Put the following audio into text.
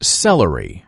celery.